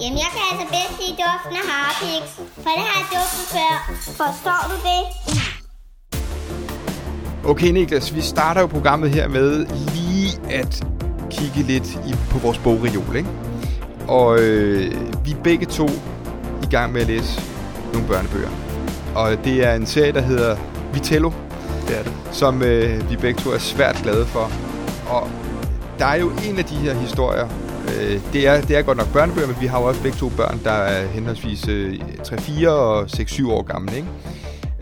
Jamen, jeg kan altså bedst lide duften af Harpix, for det har jeg duftet før. Forstår du det? Okay, Niklas, vi starter jo programmet her med lige at kigge lidt i, på vores bogreol, ikke? Og øh, vi er begge to i gang med at læse nogle børnebøger. Og det er en serie, der hedder Vitello, Det er det. som øh, vi begge to er svært glade for. Og der er jo en af de her historier, øh, det, er, det er godt nok børnebøger, men vi har jo også begge to børn, der er henholdsvis øh, 3-4 og 6-7 år gamle, ikke?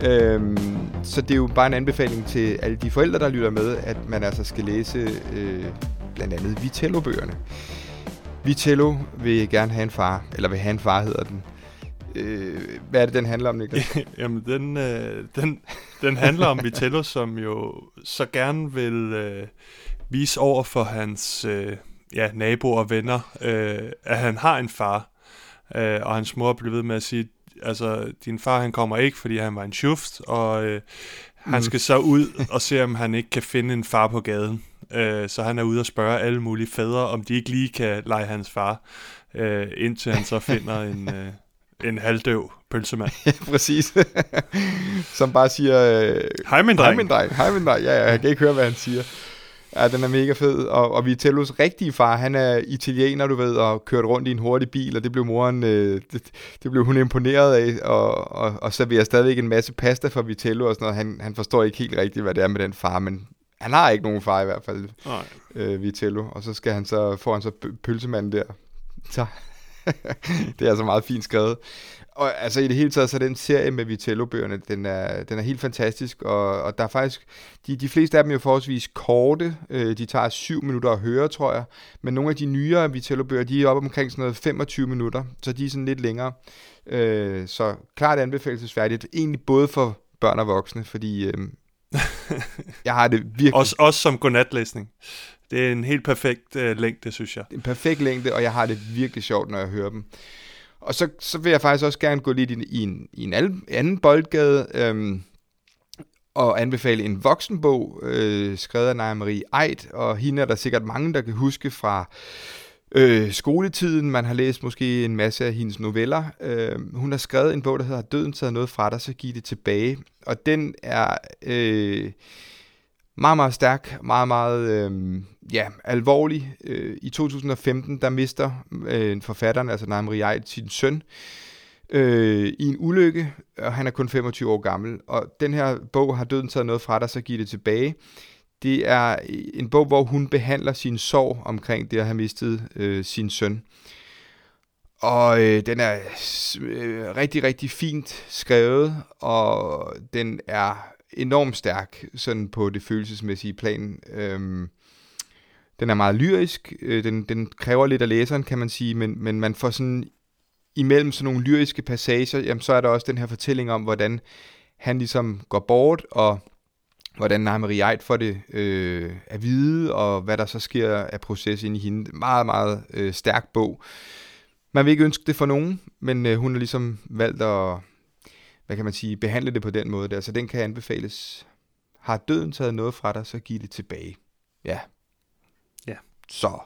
Øhm, så det er jo bare en anbefaling til alle de forældre, der lytter med, at man altså skal læse øh, blandt andet Vitello-bøgerne. Vitello vil gerne have en far, eller vil have en far, hedder den. Øh, hvad er det, den handler om, Niklas? Jamen, den, øh, den, den handler om Vitello, som jo så gerne vil øh, vise over for hans øh, ja, naboer og venner, øh, at han har en far. Øh, og hans mor blev ved med at sige, altså, din far han kommer ikke, fordi han var en schuft, og øh, han Mm. skal så ud og se, om han ikke kan finde en far på gaden. Øh, så han er ude og spørge alle mulige fædre, om de ikke lige kan lege hans far, øh, indtil han så finder en, øh, en halvdøv pølsemand. Ja, præcis. Som bare siger, øh, Hej min hej dreng. min dreng, hej min dreng. Ja, ja, jeg kan ikke høre, hvad han siger. Ja, den er mega fed. Og, og Vitellos rigtige far, han er italiener, du ved, og kørt rundt i en hurtig bil, og det blev moren, øh, det, det blev hun imponeret af, og, og, og serverer stadigvæk en masse pasta for Vitello og sådan noget. Han, han forstår ikke helt rigtigt, hvad det er med den far, men han har ikke nogen far i hvert fald, Nej. øh, Vitello. Og så skal han så, får han så pø- pølsemanden der. Så. det er altså meget fint skrevet. Og altså i det hele taget, så den serie med Vitello-bøgerne, den er, den er helt fantastisk, og, og der er faktisk, de, de fleste af dem er jo forholdsvis korte, øh, de tager syv minutter at høre, tror jeg, men nogle af de nyere Vitello-bøger, de er oppe omkring sådan noget 25 minutter, så de er sådan lidt længere. Øh, så klart anbefalesværdigt, egentlig både for børn og voksne, fordi øh, jeg har det virkelig Også, også som godnatlæsning. Det er en helt perfekt øh, længde, synes jeg. en perfekt længde, og jeg har det virkelig sjovt, når jeg hører dem. Og så, så vil jeg faktisk også gerne gå lidt i, i en, i en anden boldgade, øhm, og anbefale en voksenbog, øh, skrevet af Naja Marie Eid, og hende er der sikkert mange, der kan huske fra øh, skoletiden. Man har læst måske en masse af hendes noveller. Øh, hun har skrevet en bog, der hedder Døden taget noget fra dig, så giv det tilbage. Og den er øh, meget, meget stærk, meget, meget øh, ja, alvorlig. Øh, I 2015, der mister øh, forfatteren, altså Naim Marie sin søn øh, i en ulykke, og han er kun 25 år gammel. Og den her bog har døden taget noget fra dig, så giv det tilbage. Det er øh, en bog, hvor hun behandler sin sorg omkring det at have mistet øh, sin søn. Og øh, den er øh, rigtig, rigtig fint skrevet, og den er enormt stærk sådan på det følelsesmæssige plan. Øhm, den er meget lyrisk, øh, den, den kræver lidt af læseren, kan man sige, men, men man får sådan imellem sådan nogle lyriske passager, jamen så er der også den her fortælling om, hvordan han ligesom går bort, og hvordan Naja Marie Eid får det øh, at vide, og hvad der så sker af proces ind i hende. Meget, meget øh, stærk bog. Man vil ikke ønske det for nogen, men øh, hun har ligesom valgt at, hvad kan man sige, behandle det på den måde der, så den kan anbefales. Har døden taget noget fra dig, så giv det tilbage. Ja. Så.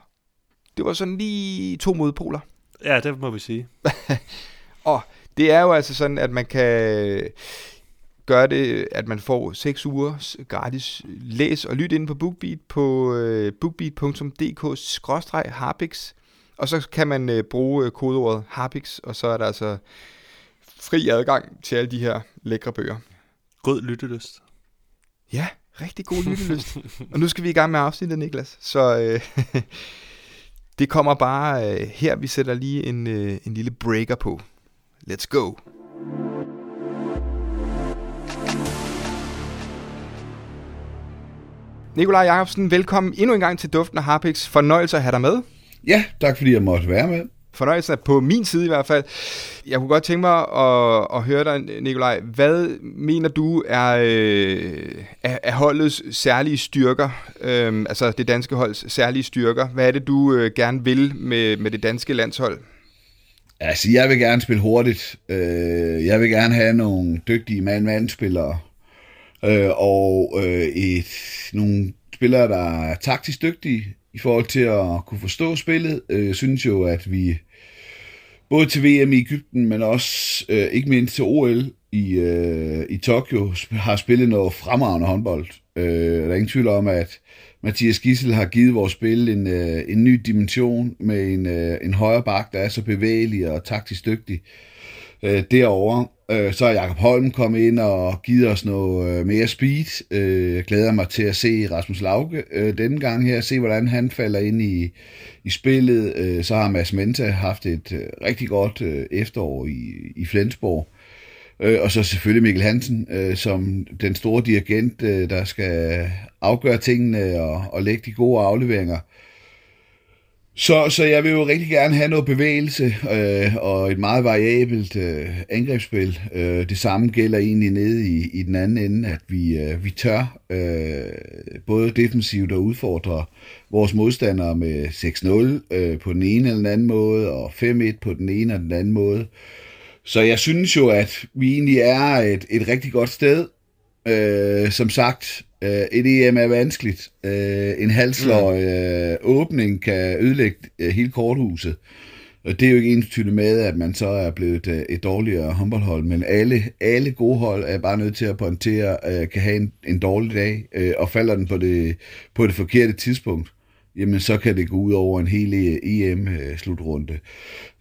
Det var sådan lige to modpoler. Ja, det må vi sige. Og det er jo altså sådan, at man kan gøre det, at man får 6 uger gratis læs og lyt inde på BookBeat på øh, bookbeat.dk-harpix. Og så kan man øh, bruge øh, kodeordet harpix, og så er der altså fri adgang til alle de her lækre bøger. God lyttelyst. Ja, rigtig god lyttelyst. og nu skal vi i gang med afsnittet, Niklas. Så øh, det kommer bare øh, her. Vi sætter lige en, øh, en lille breaker på. Let's go. Nikolaj Jacobsen, velkommen endnu en gang til Duften af Harpix. Fornøjelse at have dig med. Ja, tak fordi jeg måtte være med fornøjelse er på min side i hvert fald. Jeg kunne godt tænke mig at, at høre dig, Nikolaj. Hvad mener du er, øh, er, er holdets særlige styrker? øh, altså det danske holds særlige styrker. Hvad er det, du øh, gerne vil med, med det danske landshold? Altså, jeg vil gerne spille hurtigt. Øh, jeg vil gerne have nogle dygtige mand-mand-spillere. Øh, og øh, et, nogle spillere, der er taktisk dygtige i forhold til at kunne forstå spillet. Øh, jeg synes jo, at vi både til VM i Ægypten, men også øh, ikke mindst til OL i, øh, i Tokyo, har spillet noget fremragende håndbold. Øh, der er ingen tvivl om, at Mathias Gissel har givet vores spil en, øh, en ny dimension med en, øh, en højre bak, der er så bevægelig og taktisk dygtig øh, Øh, derovre. Øh, så er Jakob Holm kommet ind og givet os noget øh, mere speed. Øh, jeg glæder mig til at se Rasmus Lauke øh, denne gang her, se hvordan han falder ind i, i spillet. Øh, så har Mads Menta haft et øh, rigtig godt øh, efterår i, i Flensborg. Øh, og så selvfølgelig Mikkel Hansen, øh, som den store dirigent, øh, der skal afgøre tingene og, og lægge de gode afleveringer. Så, så jeg vil jo rigtig gerne have noget bevægelse øh, og et meget variabelt øh, angrebsspil. Øh, det samme gælder egentlig nede i, i den anden ende, at vi, øh, vi tør øh, både defensivt og udfordre vores modstandere med 6-0 øh, på den ene eller den anden måde, og 5-1 på den ene eller den anden måde. Så jeg synes jo, at vi egentlig er et, et rigtig godt sted. Øh, som sagt, øh, et EM er vanskeligt. Øh, en halsløg mm. øh, åbning kan ødelægge øh, hele korthuset. Og det er jo ikke ens med, at man så er blevet et, et dårligere håndboldhold, men alle, alle gode hold er bare nødt til at pointere, øh, kan have en, en dårlig dag, øh, og falder den på det, på det forkerte tidspunkt, jamen så kan det gå ud over en hel EM-slutrunde.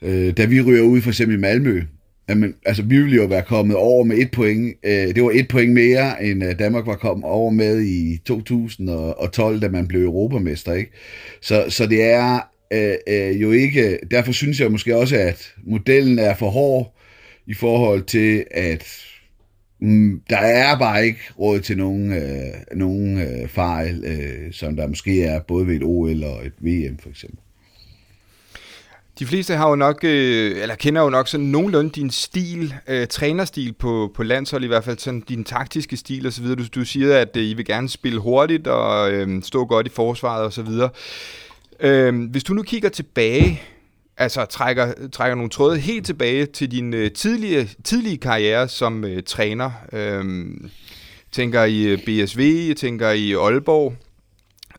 Øh, da vi ryger ud for eksempel i Malmø, Jamen, altså, vi ville jo være kommet over med et point. Øh, det var et point mere, end øh, Danmark var kommet over med i 2012, da man blev europamester, ikke? Så, så det er øh, øh, jo ikke... Derfor synes jeg måske også, at modellen er for hård i forhold til, at mm, der er bare ikke råd til nogen, øh, nogen øh, fejl, øh, som der måske er både ved et OL og et VM, for eksempel. De fleste har jo nok, øh, eller kender jo nok sådan nogenlunde din stil, øh, trænerstil på, på landshold, i hvert fald sådan din taktiske stil osv. Du, du siger, at øh, I vil gerne spille hurtigt og øh, stå godt i forsvaret osv. Øh, hvis du nu kigger tilbage, altså trækker, trækker nogle tråde helt tilbage til din øh, tidlige, tidlige karriere som øh, træner, øh, tænker i øh, BSV, tænker i Aalborg,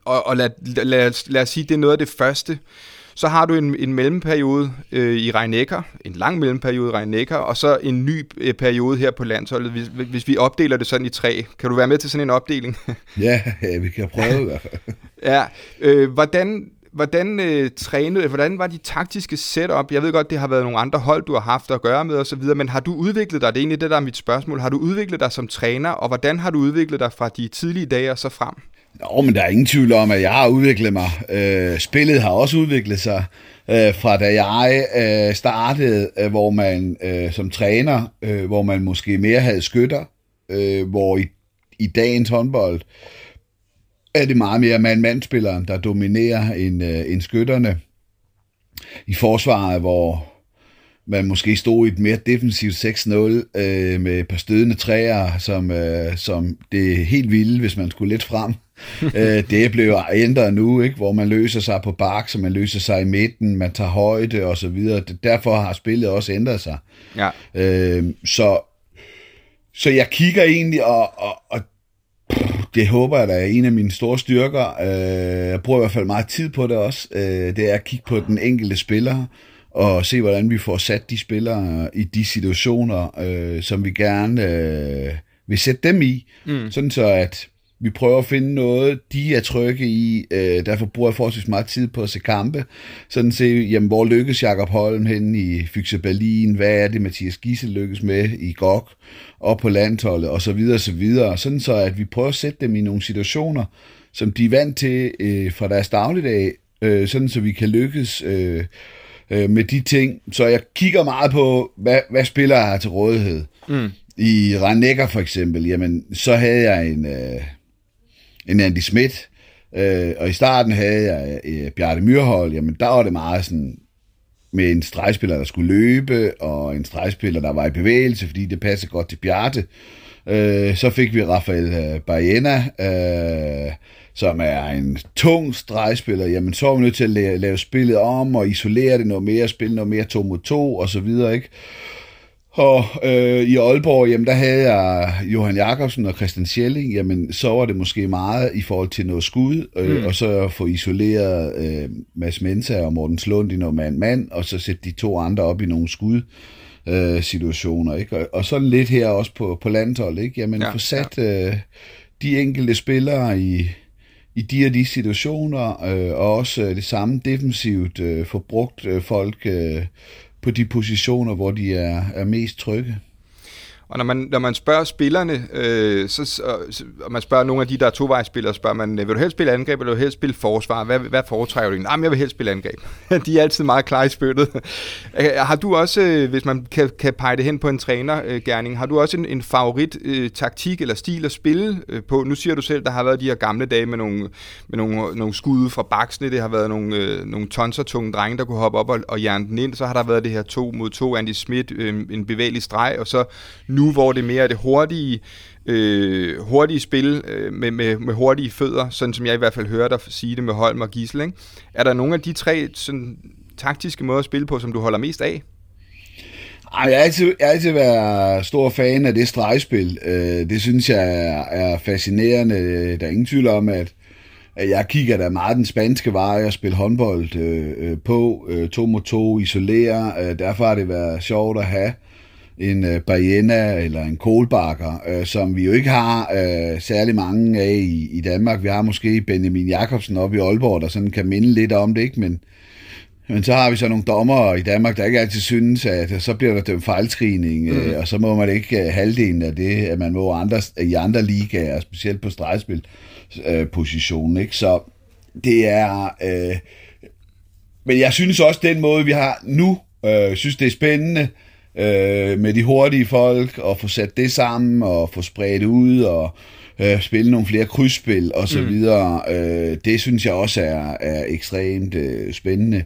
og, og lad, lad, lad, lad os sige, det er noget af det første, så har du en, en mellemperiode øh, i Rhein-Neckar, en lang mellemperiode i Rhein-Neckar, og så en ny øh, periode her på landsholdet, hvis, hvis vi opdeler det sådan i tre. Kan du være med til sådan en opdeling? ja, ja, vi kan prøve i hvert fald. ja, øh, hvordan, hvordan øh, trænede, hvordan var de taktiske setup? Jeg ved godt, det har været nogle andre hold, du har haft at gøre med osv., men har du udviklet dig, det er egentlig det, der er mit spørgsmål, har du udviklet dig som træner, og hvordan har du udviklet dig fra de tidlige dage og så frem? Nå, men der er ingen tvivl om, at jeg har udviklet mig. Øh, spillet har også udviklet sig øh, fra da jeg øh, startede, øh, hvor man øh, som træner, øh, hvor man måske mere havde skytter, øh, hvor i, i dagens håndbold er det meget mere mand-mand-spilleren, der dominerer end, øh, end skytterne. I forsvaret, hvor man måske stod i et mere defensivt 6-0 øh, med et par stødende træer, som, øh, som det er helt vildt, hvis man skulle lidt frem. øh, det blev ændret nu, ikke? hvor man løser sig på bak, så man løser sig i midten, man tager højde og så videre. Derfor har spillet også ændret sig. Ja. Øh, så, så jeg kigger egentlig, og, og, og det håber jeg, der er en af mine store styrker. Øh, jeg bruger i hvert fald meget tid på det også. Øh, det er at kigge på den enkelte spiller, og se, hvordan vi får sat de spillere i de situationer, øh, som vi gerne øh, vil sætte dem i. Mm. Sådan så, at vi prøver at finde noget, de er trygge i. Øh, derfor bruger jeg forholdsvis meget tid på at se kampe. Sådan se, jamen, hvor lykkes Jakob Holm hen i Fyxe Berlin? Hvad er det, Mathias Gissel lykkes med i GOG? Og på landholdet, og så videre, og så videre. Sådan så, at vi prøver at sætte dem i nogle situationer, som de er vant til øh, fra deres dagligdag, øh, sådan så vi kan lykkes øh, øh, med de ting. Så jeg kigger meget på, hvad, hvad spiller jeg til rådighed. Mm. I Rannecker for eksempel, jamen, så havde jeg en... Øh, en Andy Schmidt, øh, og i starten havde jeg øh, Bjarte Myrhold, jamen der var det meget sådan, med en stregspiller, der skulle løbe, og en stregspiller, der var i bevægelse, fordi det passede godt til Bjarte. Øh, så fik vi Rafael øh, Bajena, øh, som er en tung stregspiller. Jamen, så var vi nødt til at lave, lave spillet om, og isolere det noget mere, spille noget mere to mod to, og så videre, ikke? Og øh, i Aalborg, jamen der havde jeg Johan Jakobsen og Christian Schelling, jamen så var det måske meget i forhold til noget skud, øh, mm. og så få isoleret øh, Mads Mensa og Morten Slund i noget mand-mand, og så sætte de to andre op i nogle skud øh, situationer, ikke? Og, og sådan lidt her også på, på landshold, ikke? Jamen ja, få sat ja. øh, de enkelte spillere i, i de og de situationer, øh, og også øh, det samme defensivt, øh, få brugt øh, folk øh, på de positioner, hvor de er, er mest trygge. Og når man, når man spørger spillerne, øh, så, og man spørger nogle af de, der er tovejsspillere, spørger man, vil du helst spille angreb, eller vil du helst spille forsvar? Hvad, hvad foretrækker du? Nej, men jeg vil helst spille angreb. de er altid meget klar i spyttet. Har du også, øh, hvis man kan, kan pege det hen på en trænergærning, øh, har du også en, en favorit øh, taktik eller stil at spille øh, på? Nu siger du selv, der har været de her gamle dage med nogle, med nogle, nogle skud fra baksene, det har været nogle, øh, nogle tonsertunge drenge, der kunne hoppe op og, og jern den ind, så har der været det her to mod to, Andy Schmidt, øh, en bevægelig streg, og så nu, hvor det mere er det hurtige, øh, hurtige spil øh, med, med, med hurtige fødder, sådan som jeg i hvert fald hører dig sige det med Holm og Gisel. Ikke? Er der nogle af de tre sådan, taktiske måder at spille på, som du holder mest af? Ej, jeg har altid, jeg har altid været stor fan af det stregspil. Øh, det synes jeg er, er fascinerende. Der er ingen tvivl om, at, at jeg kigger da meget den spanske vej at spille håndbold øh, øh på. Øh, to mod to, isolere. Øh, derfor har det været sjovt at have en øh, Bajena eller en Kohlbakker, øh, som vi jo ikke har øh, særlig mange af i, i Danmark. Vi har måske Benjamin Jakobsen oppe i Aalborg, der sådan kan minde lidt om det, ikke? Men, men så har vi så nogle dommer i Danmark, der ikke altid synes, at så bliver der dømt fejlskrivning, mm. øh, og så må man ikke øh, halvdelen af det, at man må andre, i andre ligaer, specielt på stregspil øh, positionen, ikke? Så det er... Øh, men jeg synes også, den måde, vi har nu, øh, synes det er spændende, øh, med de hurtige folk, og få sat det sammen, og få spredt ud, og øh, spille nogle flere krydsspil, og så mm. videre. Øh, det synes jeg også er, er ekstremt øh, spændende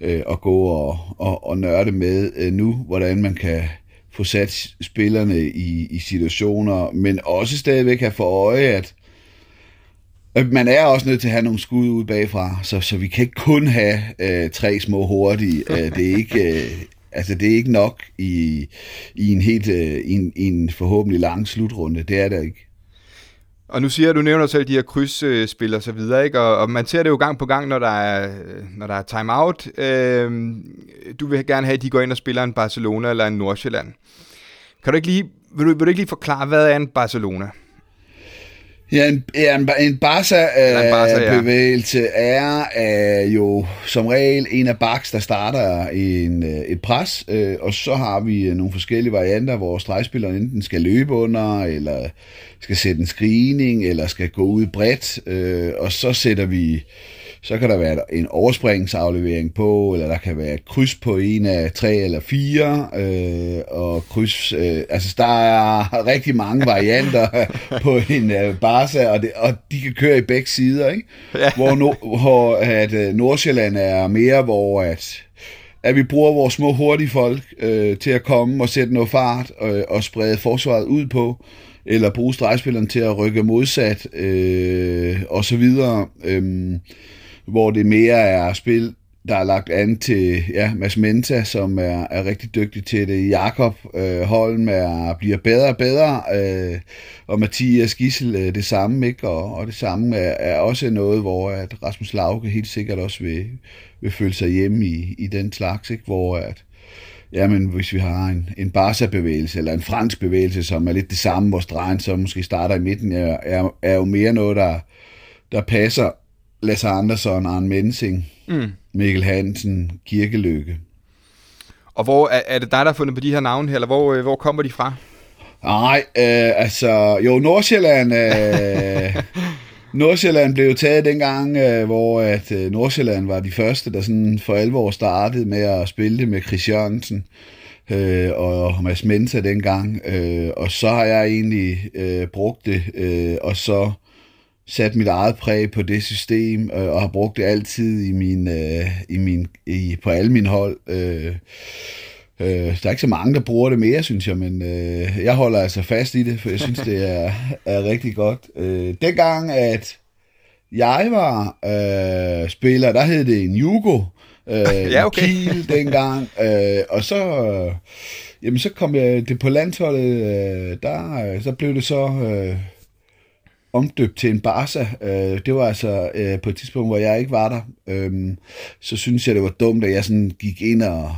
øh, at gå og, og, og nørde med øh, nu, hvordan man kan få sat spillerne i, i situationer, men også stadigvæk have for øje, at man er også nødt til at have nogle skud ud bagfra, så, så vi kan ikke kun have øh, tre små hurtige. Øh, det er ikke... Øh, Altså, det er ikke nok i, i en helt øh, i en, i en forhåbentlig lang slutrunde. Det er der ikke. Og nu siger du, nævner selv de her krydsspil og så videre, ikke? Og, og man ser det jo gang på gang, når der er, når der er timeout. Øh, du vil gerne have, at de går ind og spiller en Barcelona eller en Nordsjælland. Kan du ikke lige, vil du, vil du ikke lige forklare, hvad er en Barcelona? Ja, en, en, en Barca-bevægelse ja, er, er jo som regel en af baks, der starter en, øh, et pres, øh, og så har vi øh, nogle forskellige varianter, hvor stregspilleren enten skal løbe under, eller skal sætte en screening, eller skal gå ud bredt, og så sætter vi så kan der være en overspringsaflevering på, eller der kan være et kryds på en af tre eller fire, øh, og kryds, øh, altså der er rigtig mange varianter på en øh, Barca, og, det, og de kan køre i begge sider, ikke? Hvor, no, hvor at, øh, Nordsjælland er mere, hvor at, at vi bruger vores små hurtige folk øh, til at komme og sætte noget fart øh, og sprede forsvaret ud på, eller bruge stregspilleren til at rykke modsat, øh, og så videre. Øh, hvor det mere er spil, der er lagt an til ja, Mads Menta, som er, er rigtig dygtig til det. Jakob øh, Holm er, bliver bedre og bedre, øh, og Mathias Gissel øh, det samme, ikke? Og, og det samme er, er også noget, hvor at Rasmus Lauke helt sikkert også vil, vil føle sig hjemme i, i den slags, ikke? hvor at jamen, hvis vi har en, en Barca-bevægelse, eller en fransk bevægelse, som er lidt det samme, hvor stregen så måske starter i midten, er, er, er jo mere noget, der, der passer Lasse Andersson, Arne Mensing, mm. Mikkel Hansen, Kirkeløkke. Og hvor er, er det dig, der har fundet på de her navne her, eller hvor, øh, hvor kommer de fra? Nej, øh, altså, jo, Nordsjælland, øh, Nordsjælland blev taget dengang, øh, hvor at øh, Nordsjælland var de første, der sådan for alvor startede med at spille det med Chris Jørgensen øh, og Mads Mensa dengang. Øh, og så har jeg egentlig øh, brugt det, øh, og så sat mit eget præg på det system, øh, og har brugt det altid i min, øh, i min, i, på alle mine hold. Øh, øh, der er ikke så mange, der bruger det mere, synes jeg, men øh, jeg holder altså fast i det, for jeg synes, det er, er rigtig godt. Øh, dengang, at jeg var øh, spiller, der hed det en Jugo, øh, Ja, okay. Kiel dengang, øh, og så, øh, jamen, så kom jeg det på landsholdet, øh, der, øh, så blev det så øh, omdøbt til en Barca. Øh, det var altså øh, på et tidspunkt, hvor jeg ikke var der. Øh, så synes jeg, det var dumt, at jeg sådan gik ind og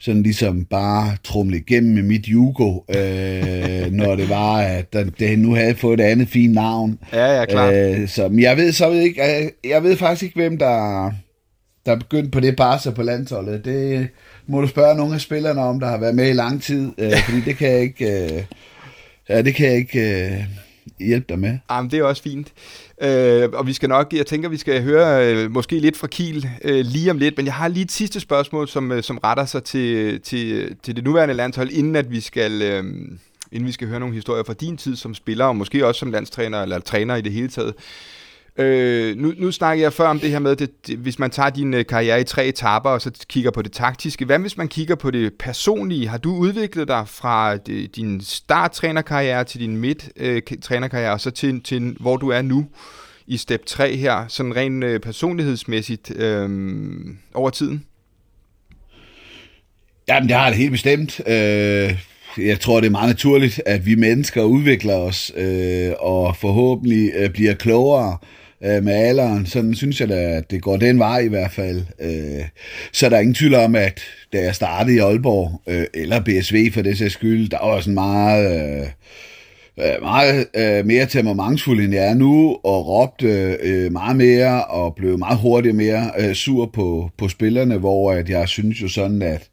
sådan ligesom bare trumle igennem med mit Jugo, øh, når det var, at den, det nu havde fået et andet fint navn. Ja, ja, klart. Øh, så, men jeg ved så ved ikke, jeg, jeg ved faktisk ikke, hvem der, der er begyndt på det Barca på landsholdet. Det må du spørge nogle af spillerne om, der har været med i lang tid, øh, fordi det kan jeg ikke, øh, ja, det kan jeg ikke øh, hjælpe dig med. Jamen, det er også fint. Øh, og vi skal nok, jeg tænker, vi skal høre øh, måske lidt fra Kiel øh, lige om lidt, men jeg har lige et sidste spørgsmål, som, øh, som retter sig til, til, til det nuværende landshold, inden at vi skal... Øh, inden vi skal høre nogle historier fra din tid som spiller, og måske også som landstræner, eller træner i det hele taget. Øh, Øh, nu, nu snakker jeg før om det her med, det, det, hvis man tager din øh, karriere i tre etaper, og så kigger på det taktiske. Hvad hvis man kigger på det personlige? Har du udviklet dig fra det, din starttrænerkarriere til din midt-trænerkarriere, øh, og så til, til, hvor du er nu i step 3 her, sådan rent øh, personlighedsmæssigt øh, over tiden? Jamen, det har det helt bestemt. Øh, jeg tror, det er meget naturligt, at vi mennesker udvikler os, øh, og forhåbentlig øh, bliver klogere øh, Øh, med alderen. Sådan synes jeg da, at det går den vej i hvert fald. Øh, så der er ingen tvivl om, at da jeg startede i Aalborg, øh, eller BSV for det sags skyld, der var sådan meget... Øh, øh, meget øh, mere temperamentsfuld, end jeg er nu, og råbte øh, meget mere, og blev meget hurtigt mere øh, sur på, på spillerne, hvor at jeg synes jo sådan, at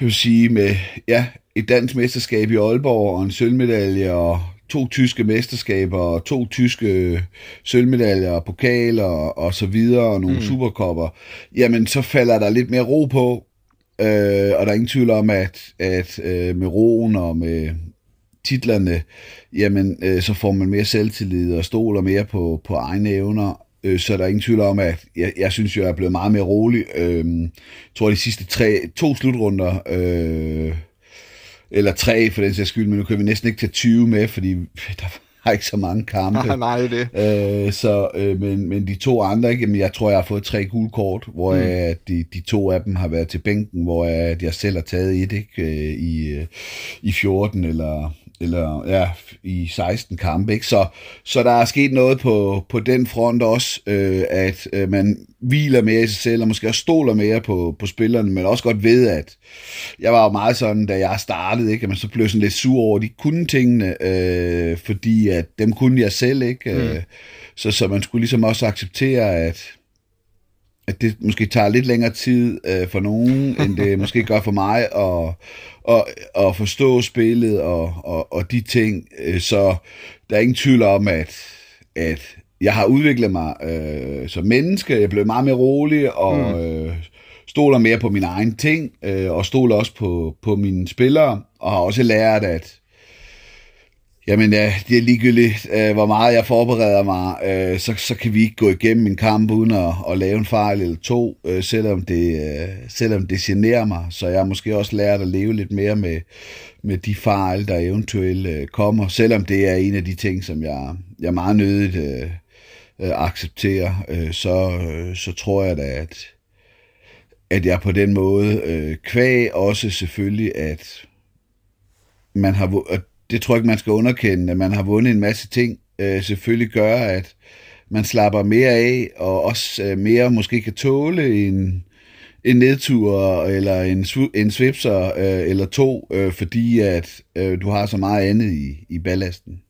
jeg vil sige med ja, et dansk mesterskab i Aalborg, og en sølvmedalje, og to tyske mesterskaber, og to tyske sølvmedaljer, og pokaler, og, så videre, og nogle mm. superkopper, jamen så falder der lidt mere ro på, øh, og der er ingen tvivl om, at, at øh, med roen og med titlerne, jamen øh, så får man mere selvtillid og stoler mere på, på egne evner, øh, så der er ingen tvivl om, at jeg, jeg synes, jeg er blevet meget mere rolig. Øh, jeg tror, de sidste tre, to slutrunder, øh, eller tre for den sags skyld, men nu kan vi næsten ikke tage 20 med, fordi der har ikke så mange kampe. Nej, nej, det. Øh, så, øh, men, men de to andre, ikke, jamen, jeg tror, jeg har fået tre gule kort, hvor mm. jeg, de, de to af dem har været til bænken, hvor jeg, jeg selv har taget et ikke, øh, i, øh, i 14 eller eller ja, i 16 kampe. Ikke? Så, så der er sket noget på, på den front også, øh, at øh, man hviler mere i sig selv, og måske også stoler mere på, på spillerne, men også godt ved, at jeg var jo meget sådan, da jeg startede, ikke? at man så blev sådan lidt sur over, at de kunne tingene, øh, fordi at dem kunne jeg selv, ikke? Mm. Øh, så, så man skulle ligesom også acceptere, at at det måske tager lidt længere tid øh, for nogen, end det måske gør for mig, og, og, og forstå spillet og, og, og de ting. Øh, så der er ingen tvivl om, at, at jeg har udviklet mig øh, som menneske. Jeg blev meget mere rolig og mm. øh, stoler mere på mine egne ting, øh, og stoler også på, på mine spillere, og har også lært, at Jamen ja, det er ligegyldigt, øh, hvor meget jeg forbereder mig, øh, så, så kan vi ikke gå igennem en kamp uden at, at lave en fejl eller to, øh, selvom, det, øh, selvom det generer mig. Så jeg har måske også lært at leve lidt mere med, med de fejl, der eventuelt øh, kommer, selvom det er en af de ting, som jeg, jeg meget nødigt øh, øh, accepterer, øh, så, øh, så tror jeg da, at, at jeg på den måde øh, kvæg også selvfølgelig, at man har, at det tror jeg ikke, man skal underkende, at man har vundet en masse ting, øh, selvfølgelig gør, at man slapper mere af, og også øh, mere måske kan tåle en, en nedtur, eller en, en svipser, øh, eller to, øh, fordi at øh, du har så meget andet i, i ballasten.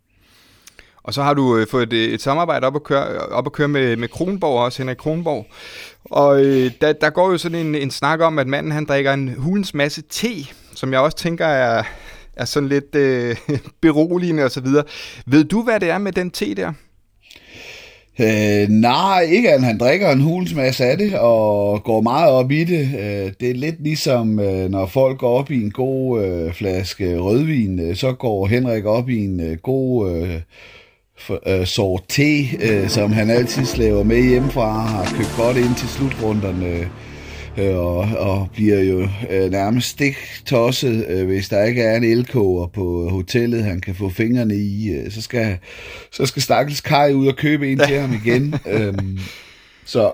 Og så har du øh, fået et, et samarbejde op at køre, op at køre med, med Kronborg også, Henrik Kronborg. Og øh, der, der går jo sådan en, en snak om, at manden han drikker en hulens masse te, som jeg også tænker er, er sådan lidt øh, beroligende osv. Ved du, hvad det er med den te der? Øh, nej, ikke at han drikker en hulens masse af det, og går meget op i det. Øh, det er lidt ligesom, øh, når folk går op i en god øh, flaske rødvin, øh, så går Henrik op i en øh, god øh, for, øh, sort te, øh, som han altid slæver med hjemmefra, har købt godt ind til slutrunderne øh, og, og bliver jo øh, nærmest stiktosset, øh, hvis der ikke er en elkoger på hotellet, han kan få fingrene i. Øh, så skal, så skal Stakkels Kai ud og købe en til ham igen. øhm, så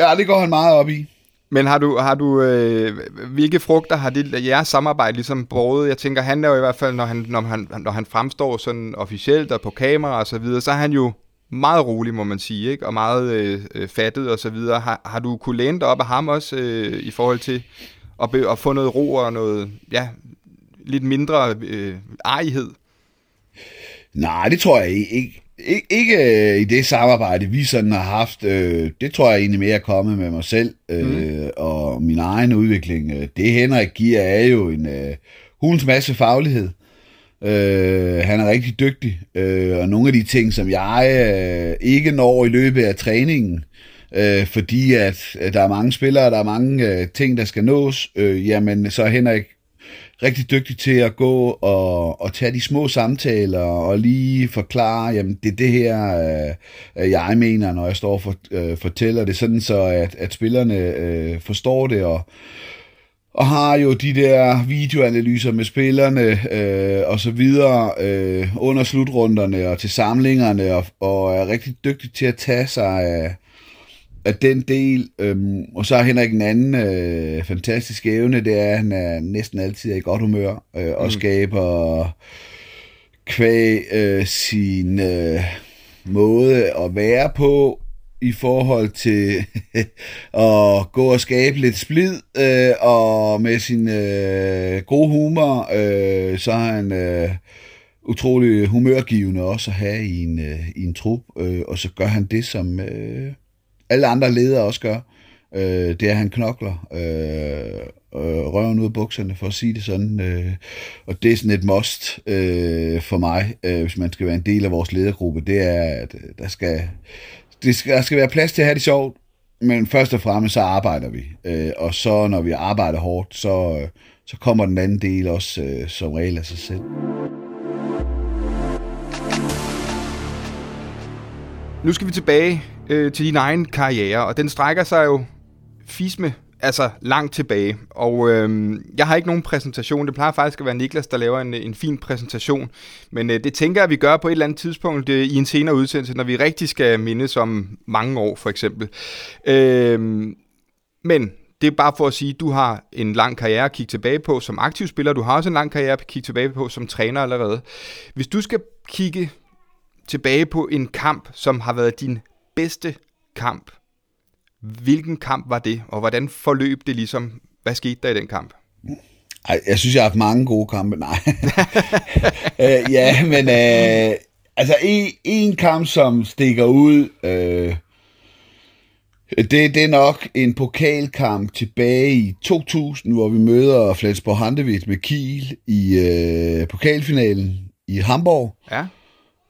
Ja, det går han meget op i. Men har du, har du øh, hvilke frugter har det, jeres samarbejde ligesom båret? Jeg tænker, han er jo i hvert fald, når han, når han, når han fremstår sådan officielt og på kamera og så videre, så er han jo meget rolig, må man sige, ikke? og meget øh, øh fattet og så videre. Har, har du kunne læne dig op af ham også øh, i forhold til at, be, at få noget ro og noget, ja, lidt mindre øh, arighed? Nej, det tror jeg ikke. Ik- ikke øh, i det samarbejde, vi sådan har haft. Øh, det tror jeg egentlig mere er kommet med mig selv øh, mm. og min egen udvikling. Øh, det Henrik giver er jo en øh, hulens masse faglighed. Øh, han er rigtig dygtig, øh, og nogle af de ting, som jeg øh, ikke når i løbet af træningen, øh, fordi at, at der er mange spillere, der er mange øh, ting, der skal nås, øh, jamen så er Henrik rigtig dygtig til at gå og, og tage de små samtaler og lige forklare, jamen det er det her, øh, øh jeg mener, når jeg står og for, øh, fortæller. Det, sådan så at, at spillerne øh, forstår det og og har jo de der videoanalyser med spillerne øh, og så videre øh, under slutrunderne og til samlingerne og, og er rigtig dygtig til at tage sig af, af den del. Øhm, og så har Henrik en anden øh, fantastisk evne, det er, at han er næsten altid i godt humør øh, og mm. skaber kvæg øh, sin øh, måde at være på i forhold til at gå og skabe lidt splid, øh, og med sin øh, gode humor, øh, så er han øh, utrolig humørgivende også at have i en, øh, i en trup, øh, og så gør han det, som øh, alle andre ledere også gør. Øh, det er, at han knokler øh, øh, røven ud af bukserne, for at sige det sådan. Øh, og det er sådan et must øh, for mig, øh, hvis man skal være en del af vores ledergruppe, det er, at øh, der skal, det skal, der skal være plads til at have det sjovt, men først og fremmest så arbejder vi. Øh, og så når vi arbejder hårdt, så, øh, så kommer den anden del også øh, som regel af sig selv. Nu skal vi tilbage øh, til din egen karriere, og den strækker sig jo fisme altså langt tilbage. Og øh, jeg har ikke nogen præsentation. Det plejer faktisk at være Niklas, der laver en, en fin præsentation. Men øh, det tænker jeg, at vi gør på et eller andet tidspunkt øh, i en senere udsendelse, når vi rigtig skal mindes om mange år, for eksempel. Øh, men det er bare for at sige, at du har en lang karriere at kigge tilbage på som aktiv spiller. Du har også en lang karriere at kigge tilbage på som træner allerede. Hvis du skal kigge tilbage på en kamp, som har været din bedste kamp, hvilken kamp var det, og hvordan forløb det ligesom? Hvad skete der i den kamp? Ej, jeg synes, jeg har haft mange gode kampe. Nej. øh, ja, men øh, altså en, en kamp, som stikker ud, øh, det, det er nok en pokalkamp tilbage i 2000, hvor vi møder Flensborg Handewitt med Kiel i øh, pokalfinalen i Hamburg. Ja.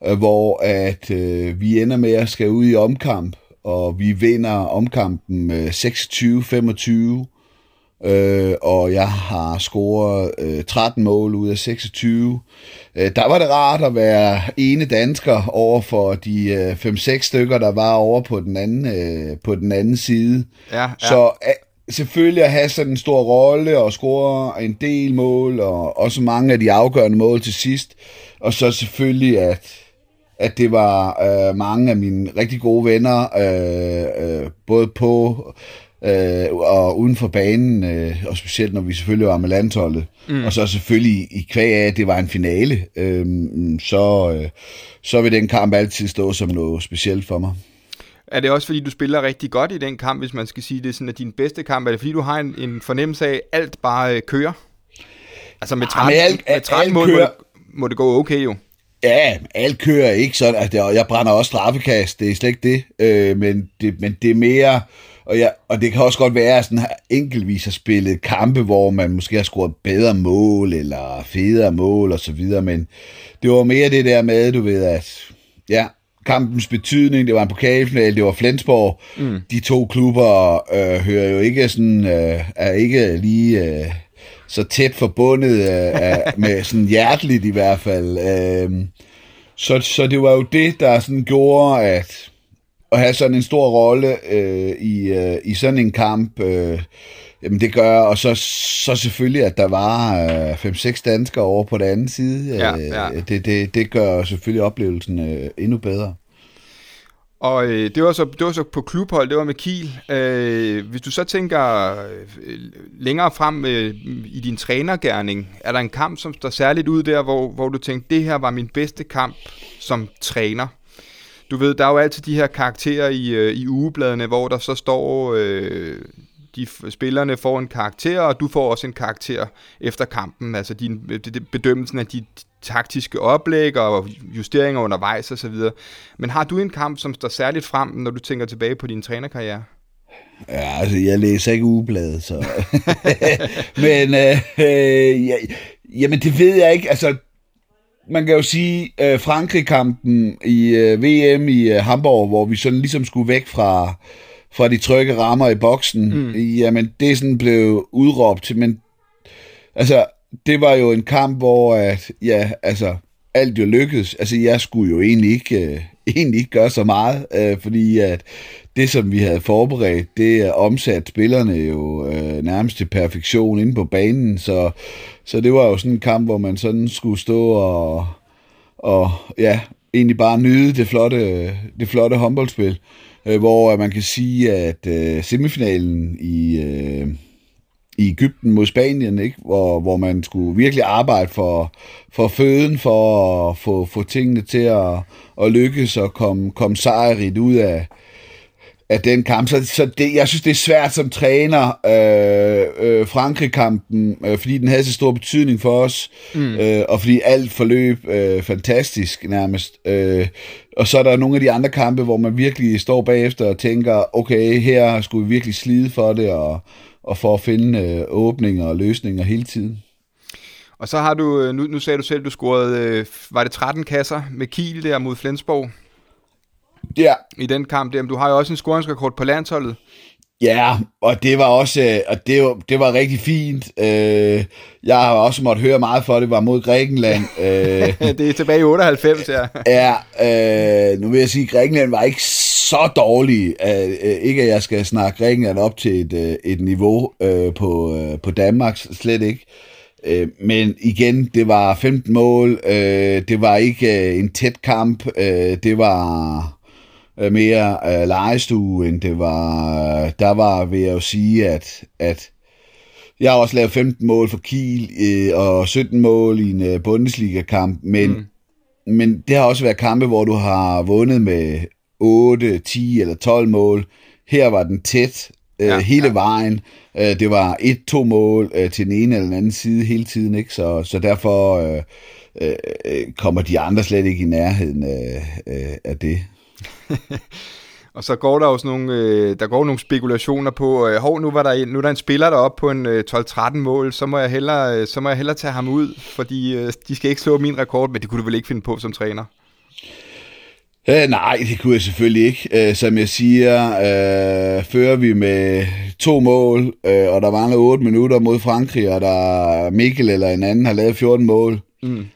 Øh, hvor at øh, vi ender med at skal ud i omkamp og vi vinder omkampen 26-25, øh, og jeg har scoret øh, 13 mål ud af 26. Øh, der var det rart at være ene dansker over for de øh, 5-6 stykker, der var over på den anden, øh, på den anden side. Ja, ja. Så øh, selvfølgelig at have sådan en stor rolle og score en del mål, og også mange af de afgørende mål til sidst. Og så selvfølgelig at at det var øh, mange af mine rigtig gode venner, øh, øh, både på øh, og uden for banen, øh, og specielt når vi selvfølgelig var med landholdet. Mm. Og så selvfølgelig i kvæg af, at det var en finale, øh, så, øh, så vil den kamp altid stå som noget specielt for mig. Er det også fordi, du spiller rigtig godt i den kamp, hvis man skal sige, det er sådan, at din bedste kamp? Er det fordi, du har en, en fornemmelse af, at alt bare øh, kører? Altså med 13, ja, alt, med 13 mål må det, må det gå okay jo. Ja, alt kører ikke sådan, at jeg, jeg brænder også straffekast, det er slet ikke det, øh, men, det men det er mere, og, jeg, og det kan også godt være, at sådan enkeltvis har spillet kampe, hvor man måske har scoret bedre mål, eller federe mål, og så videre, men det var mere det der med, du ved, at ja, kampens betydning, det var en pokalfinal, det var Flensborg, mm. de to klubber øh, hører jo ikke sådan, øh, er ikke lige... Øh, så tæt forbundet øh, med sådan hjerteligt i hvert fald. Øh, så, så det var jo det, der sådan gjorde, at at have sådan en stor rolle øh, i, øh, i sådan en kamp, øh, jamen det gør, og så, så selvfølgelig, at der var øh, 5-6 danskere over på den anden side, øh, ja, ja. Det, det, det gør selvfølgelig oplevelsen øh, endnu bedre. Og øh, det, var så, det var så på klubhold, det var med Kiel. Øh, hvis du så tænker øh, længere frem øh, i din trænergærning, er der en kamp, som står særligt ud der, hvor, hvor du tænkte, det her var min bedste kamp som træner? Du ved, der er jo altid de her karakterer i, øh, i ugebladene, hvor der så står, øh, de spillerne får en karakter, og du får også en karakter efter kampen. Altså din, øh, bedømmelsen af dit, taktiske oplæg og justeringer undervejs osv. Men har du en kamp, som står særligt frem, når du tænker tilbage på din trænerkarriere? Ja, altså, jeg læser ikke ugebladet, så... Men, øh, øh, ja, jamen, det ved jeg ikke. Altså, man kan jo sige, øh, Frankrig-kampen i øh, VM i øh, Hamburg, hvor vi sådan ligesom skulle væk fra, fra de trygge rammer i boksen, mm. jamen, det sådan blevet udråbt. Men, altså, det var jo en kamp, hvor at, ja, altså, alt jo lykkedes. Altså, jeg skulle jo egentlig ikke, øh, egentlig ikke gøre så meget, øh, fordi at det, som vi havde forberedt, det omsatte spillerne jo øh, nærmest til perfektion inde på banen, så, så det var jo sådan en kamp, hvor man sådan skulle stå og, og ja, egentlig bare nyde det flotte, det flotte håndboldspil, øh, hvor man kan sige, at øh, semifinalen i... Øh, i Ægypten mod Spanien, ikke? Hvor, hvor man skulle virkelig arbejde for, for føden, for at få, få tingene til at, at lykkes og komme, komme sejrigt ud af, af den kamp. Så, så det, jeg synes, det er svært som træner, øh, øh, Frankrig-kampen, øh, fordi den havde så stor betydning for os, mm. øh, og fordi alt forløb øh, fantastisk nærmest. Øh, og så er der nogle af de andre kampe, hvor man virkelig står bagefter og tænker, okay, her skulle vi virkelig slide for det, og og for at finde øh, åbninger og løsninger hele tiden. Og så har du, øh, nu, nu sagde du selv, du scorede, øh, var det 13 kasser med Kiel der mod Flensborg? Ja. I den kamp der, men du har jo også en scoringsrekord på landsholdet. Ja, og det var også øh, og det var, det var rigtig fint. Øh, jeg har også måttet høre meget for, det var mod Grækenland. det er tilbage i 98, ja. ja, øh, nu vil jeg sige, at Grækenland var ikke så dårlig. Ikke at jeg skal snakke Grækenland op til et, et niveau på, på Danmark, slet ikke. Men igen, det var 15 mål. Det var ikke en tæt kamp. Det var øh, mere øh, legestue, end det var. Der var, vil jeg jo sige, at, at jeg har også lavet 15 mål for Kiel øh, og 17 mål i en øh, Bundesliga-kamp, men, mm. men det har også været kampe, hvor du har vundet med 8, 10 eller 12 mål. Her var den tæt øh, ja, hele ja. vejen. Øh, det var et, to mål øh, til den ene eller den anden side hele tiden, ikke? Så, så derfor øh, øh, kommer de andre slet ikke i nærheden øh, af det. og så går der også nogle, øh, der går nogle spekulationer på, øh, hov, nu, var der en, nu er der en spiller deroppe på en øh, 12-13 mål, så må, jeg hellere, øh, så må jeg hellere tage ham ud, fordi øh, de skal ikke slå min rekord, men det kunne du vel ikke finde på som træner? Øh, nej, det kunne jeg selvfølgelig ikke. Øh, som jeg siger, øh, fører vi med to mål, øh, og der mangler 8 minutter mod Frankrig, og der Mikkel eller en anden har lavet 14 mål. Mm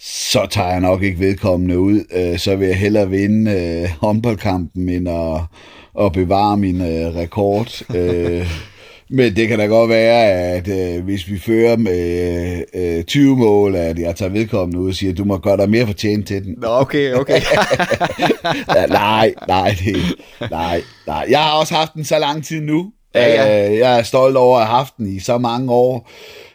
så tager jeg nok ikke vedkommende ud. Øh, så vil jeg hellere vinde øh, håndboldkampen, end at, at bevare min øh, rekord. øh, men det kan da godt være, at øh, hvis vi fører med øh, 20 mål, at jeg tager vedkommende ud og siger, at du må gøre dig mere fortjent til den. Nå, okay, okay. ja, nej, nej, det, nej, nej. Jeg har også haft den så lang tid nu. Ja, ja. Øh, jeg er stolt over at have haft den i så mange år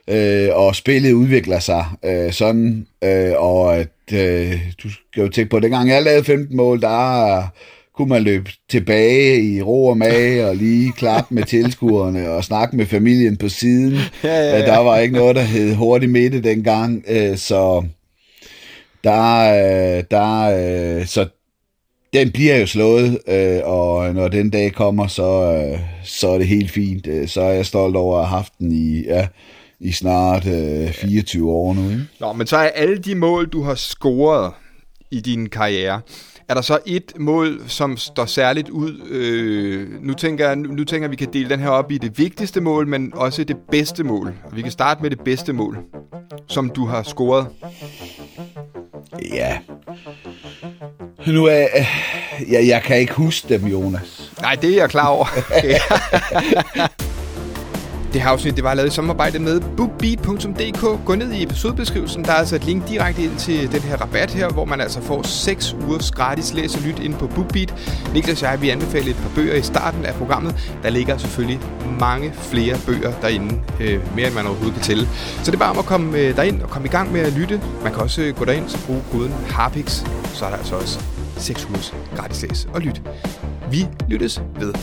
øh, og spillet udvikler sig øh, sådan, øh, og at øh, du skal jo tænke på, at dengang jeg lavede 15 mål, der kunne man løbe tilbage i ro og mage og lige klappe med tilskuerne og snakke med familien på siden. Ja, ja, ja. Der var ikke noget, der hed hurtig midte dengang, øh, så der, øh, der, øh, så den bliver jo slået, øh, og når den dag kommer, så, øh, så er det helt fint. Øh, så er jeg stolt over at have haft den i, ja, i snart øh, 24 år nu. Ikke? Nå, men så er alle de mål, du har scoret i din karriere, er der så et mål, som står særligt ud? Øh, nu, tænker jeg, nu tænker at vi kan dele den her op i det vigtigste mål, men også det bedste mål. Vi kan starte med det bedste mål, som du har scoret. Ja. Nu er jeg, jeg kan ikke huske dem, Jonas. Nej, det er jeg klar over. Det her afsnit det var lavet i samarbejde med bookbeat.dk. Gå ned i episodebeskrivelsen, der er altså et link direkte ind til den her rabat her, hvor man altså får 6 ugers gratis læs og lyt ind på BookBeat. Niklas og jeg vil anbefale et par bøger i starten af programmet. Der ligger selvfølgelig mange flere bøger derinde, øh, mere end man overhovedet kan tælle. Så det er bare om at komme øh, derind og komme i gang med at lytte. Man kan også øh, gå derind og bruge koden HARPIX, så er der altså også 6 ugers gratis læs og lyt. Vi lyttes ved.